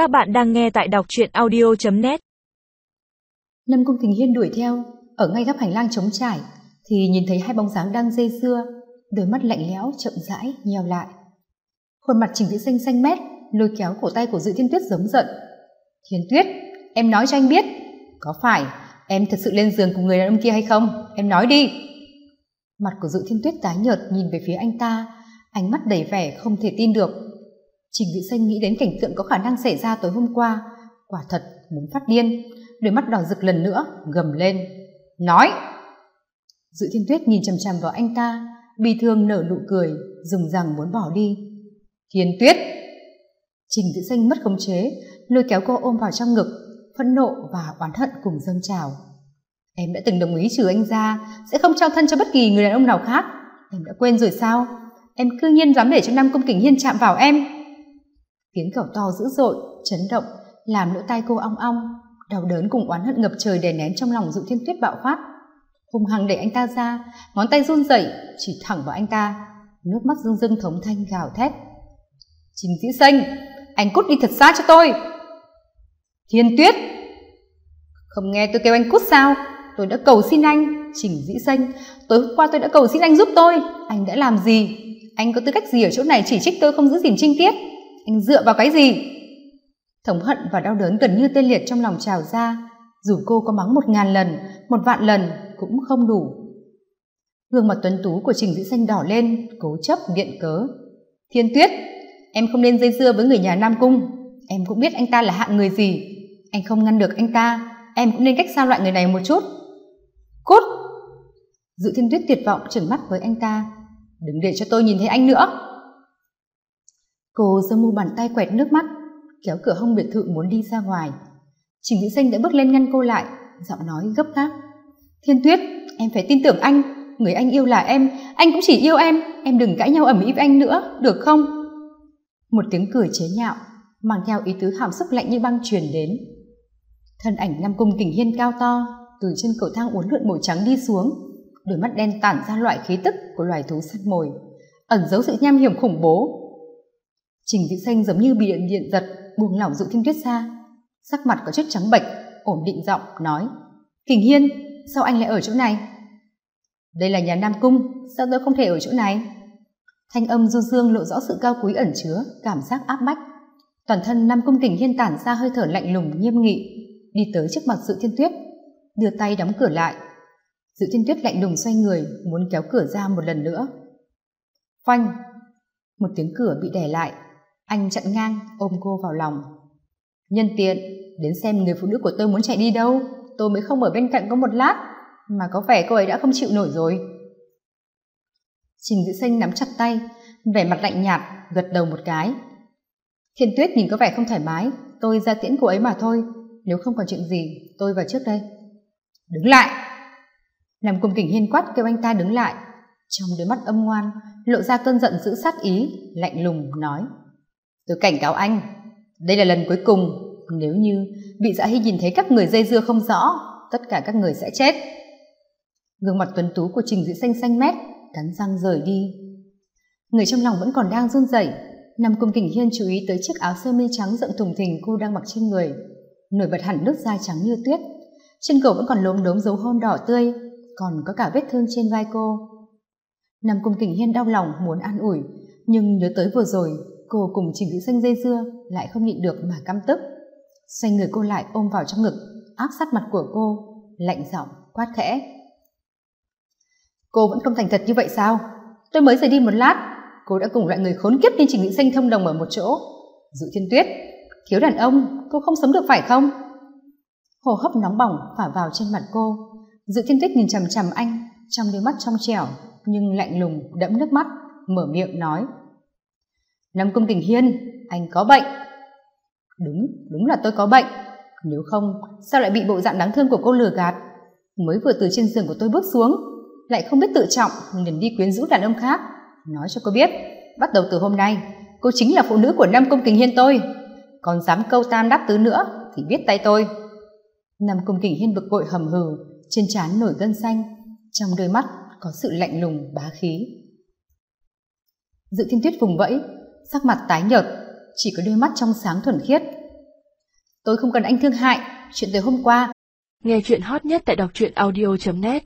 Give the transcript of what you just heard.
Các bạn đang nghe tại đọc truyện audio.net Lâm Cung thình Hiên đuổi theo, ở ngay góc hành lang trống trải, thì nhìn thấy hai bóng dáng đang dây dưa, đôi mắt lạnh lẽo chậm rãi nheo lại. Khuôn mặt Trình Vĩ Xanh xanh mét, lôi kéo cổ tay của Dự Thiên Tuyết giống giận. Thiên Tuyết, em nói cho anh biết, có phải em thật sự lên giường cùng người đàn ông kia hay không? Em nói đi. Mặt của Dự Thiên Tuyết tái nhợt nhìn về phía anh ta, ánh mắt đầy vẻ không thể tin được. Trình Vĩ Xanh nghĩ đến cảnh tượng có khả năng xảy ra tối hôm qua, quả thật muốn phát điên, đôi mắt đỏ rực lần nữa gầm lên. Nói! Dự Thiên Tuyết nhìn chằm chằm vào anh ta, bi thương nở nụ cười, dùng rằng muốn bỏ đi. Thiên Tuyết! Trình Vĩ Xanh mất khống chế, lôi kéo cô ôm vào trong ngực, phẫn nộ và oán hận cùng dâng trào. Em đã từng đồng ý trừ anh ra, sẽ không trao thân cho bất kỳ người đàn ông nào khác. Em đã quên rồi sao? Em cư nhiên dám để cho Nam Công Kình Hiên chạm vào em. Tiếng cẩu to dữ dội, chấn động, làm lỗ tai cô ong ong, đau đớn cùng oán hận ngập trời đè nén trong lòng dụ thiên tuyết bạo phát. hung hăng đẩy anh ta ra, ngón tay run rẩy chỉ thẳng vào anh ta, nước mắt rưng rưng thống thanh gào thét. Trình Dĩ Xanh, anh cút đi thật xa cho tôi. Thiên Tuyết, không nghe tôi kêu anh cút sao? Tôi đã cầu xin anh, Trình Dĩ Xanh, tối hôm qua tôi đã cầu xin anh giúp tôi, anh đã làm gì? Anh có tư cách gì ở chỗ này chỉ trích tôi không giữ gìn trinh tiết? Anh dựa vào cái gì? Thống hận và đau đớn gần như tê liệt trong lòng trào ra, dù cô có mắng một ngàn lần, một vạn lần cũng không đủ. Gương mặt tuấn tú của Trình Dĩ Xanh đỏ lên, cố chấp viện cớ. Thiên Tuyết, em không nên dây dưa với người nhà Nam Cung. Em cũng biết anh ta là hạng người gì. Anh không ngăn được anh ta, em cũng nên cách xa loại người này một chút. Cút! Dự Thiên Tuyết tuyệt vọng trừng mắt với anh ta. Đừng để cho tôi nhìn thấy anh nữa. Cô giơ mu bàn tay quẹt nước mắt, kéo cửa hông biệt thự muốn đi ra ngoài. Trình thị Xanh đã bước lên ngăn cô lại, giọng nói gấp gáp. Thiên Tuyết, em phải tin tưởng anh, người anh yêu là em, anh cũng chỉ yêu em, em đừng cãi nhau ẩm ý với anh nữa, được không? Một tiếng cười chế nhạo, mang theo ý tứ hàm xúc lạnh như băng truyền đến. Thân ảnh Nam Cung Kình Hiên cao to, từ trên cầu thang uốn lượn màu trắng đi xuống, đôi mắt đen tản ra loại khí tức của loài thú săn mồi, ẩn giấu sự nham hiểm khủng bố Trình Vĩ Xanh giống như bị điện điện giật, buông lỏng dụ thiên tuyết ra. Sắc mặt có chút trắng bệch, ổn định giọng, nói. Kình Hiên, sao anh lại ở chỗ này? Đây là nhà Nam Cung, sao tôi không thể ở chỗ này? Thanh âm du dương lộ rõ sự cao quý ẩn chứa, cảm giác áp bách. Toàn thân Nam Cung Kình Hiên tản ra hơi thở lạnh lùng, nghiêm nghị, đi tới trước mặt Dự Thiên Tuyết, đưa tay đóng cửa lại. Dự Thiên Tuyết lạnh lùng xoay người, muốn kéo cửa ra một lần nữa. Phanh! Một tiếng cửa bị đè lại, anh chặn ngang, ôm cô vào lòng. Nhân tiện, đến xem người phụ nữ của tôi muốn chạy đi đâu, tôi mới không ở bên cạnh có một lát, mà có vẻ cô ấy đã không chịu nổi rồi. Trình dĩ Sinh nắm chặt tay, vẻ mặt lạnh nhạt, gật đầu một cái. Thiên tuyết nhìn có vẻ không thoải mái, tôi ra tiễn cô ấy mà thôi, nếu không còn chuyện gì, tôi vào trước đây. Đứng lại! Nằm cùng kỉnh hiên quát kêu anh ta đứng lại. Trong đôi mắt âm ngoan, lộ ra cơn giận dữ sát ý, lạnh lùng, nói tôi cảnh cáo anh, đây là lần cuối cùng. Nếu như bị dạ hy nhìn thấy các người dây dưa không rõ, tất cả các người sẽ chết. Gương mặt tuấn tú của trình dĩ xanh xanh mét, cắn răng rời đi. Người trong lòng vẫn còn đang run rẩy. Nằm cùng kình hiên chú ý tới chiếc áo sơ mi trắng rộng thùng thình cô đang mặc trên người. Nổi bật hẳn nước da trắng như tuyết. Trên cổ vẫn còn lốm đốm dấu hôn đỏ tươi, còn có cả vết thương trên vai cô. Nằm cùng kình hiên đau lòng muốn an ủi, nhưng nhớ tới vừa rồi cô cùng trình vĩ xanh dây dưa, lại không nhịn được mà căm tức. Xoay người cô lại ôm vào trong ngực, áp sát mặt của cô, lạnh giọng quát khẽ. Cô vẫn không thành thật như vậy sao? Tôi mới rời đi một lát, cô đã cùng loại người khốn kiếp nên trình vĩ xanh thông đồng ở một chỗ. Dự thiên tuyết, thiếu đàn ông, cô không sống được phải không? Hồ hấp nóng bỏng phả vào trên mặt cô. Dự thiên tuyết nhìn chằm chằm anh, trong đôi mắt trong trẻo, nhưng lạnh lùng, đẫm nước mắt, mở miệng nói. Nam công tình Hiên, anh có bệnh. Đúng, đúng là tôi có bệnh. Nếu không, sao lại bị bộ dạng đáng thương của cô lừa gạt? Mới vừa từ trên giường của tôi bước xuống, lại không biết tự trọng, liền đi quyến rũ đàn ông khác. Nói cho cô biết, bắt đầu từ hôm nay, cô chính là phụ nữ của Nam Cung Kình Hiên tôi. Còn dám câu tam đáp tứ nữa, thì biết tay tôi. Nam Cung Kình Hiên bực bội hầm hừ, trên trán nổi gân xanh, trong đôi mắt có sự lạnh lùng bá khí. Dự Thiên Tuyết vùng vẫy, sắc mặt tái nhợt, chỉ có đôi mắt trong sáng thuần khiết. Tôi không cần anh thương hại, chuyện tới hôm qua. Nghe chuyện hot nhất tại đọc truyện audio.net